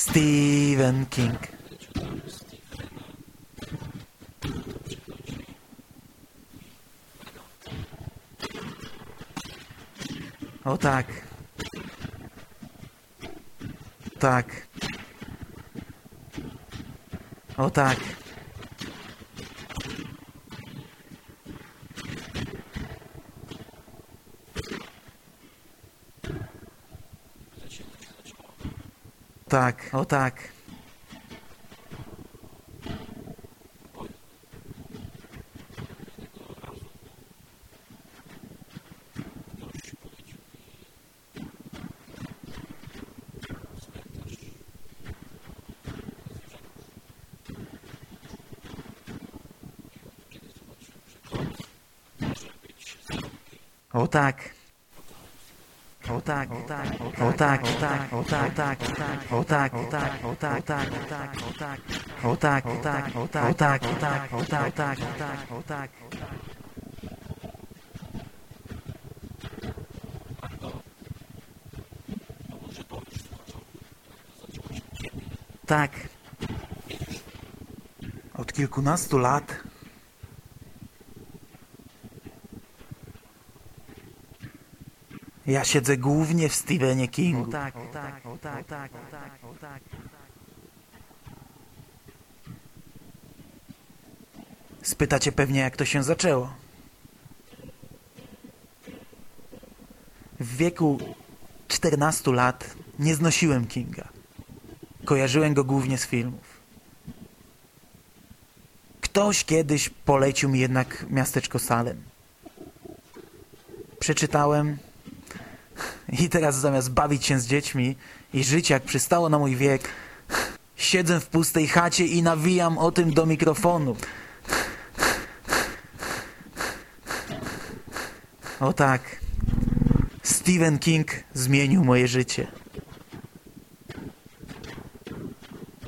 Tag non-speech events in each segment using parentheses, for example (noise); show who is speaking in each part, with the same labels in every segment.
Speaker 1: Stephen King. O tak. Tak. O tak. Tak, o tak. O tak. O tak, o tak, o tak, o tak, o tak, o tak, o tak, o tak, o tak, o tak, o tak, o tak, o tak, o tak, o tak, o tak, o tak, o tak, tak, o tak, o tak. Tak. Od kilkunastu lat Ja siedzę głównie w Stephenie Kingu. tak, o tak, o tak, o tak, o tak, o tak. Spytacie pewnie, jak to się zaczęło. W wieku 14 lat nie znosiłem Kinga. Kojarzyłem go głównie z filmów. Ktoś kiedyś polecił mi jednak miasteczko Salem. Przeczytałem i teraz zamiast bawić się z dziećmi i żyć jak przystało na mój wiek, siedzę w pustej chacie i nawijam o tym do mikrofonu. O tak. Stephen King zmienił moje życie.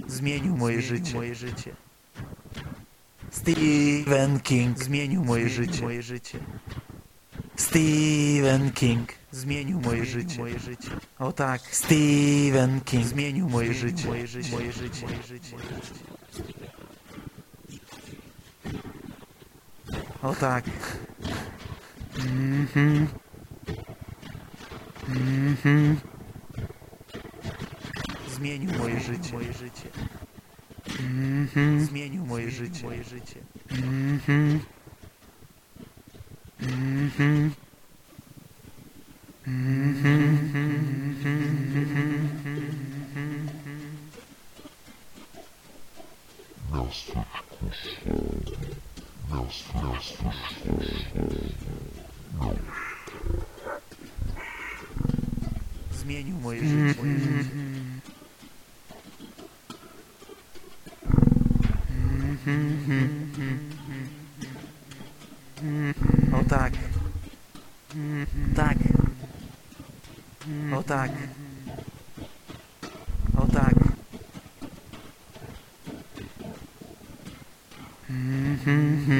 Speaker 1: Zmienił moje życie. Moje życie. Stephen King zmienił moje życie. Moje życie. Stephen King zmienił moje życie. Moje życie. O tak, Stephen King zmienił moje życie. Moje życie. Moje życie. Moje życie. O tak. Mhm. Mhm. Zmienił moje życie. Moje życie. Mhm. Zmienił moje życie. Moje życie. Mhm. Mhm. Zmienił moje życie. Moje życie. O tak. Tak. O tak. O tak. Mm-hmm.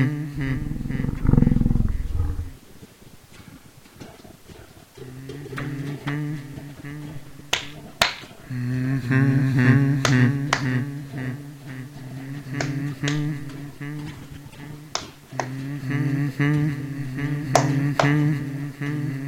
Speaker 1: (laughs) Mm-hmm.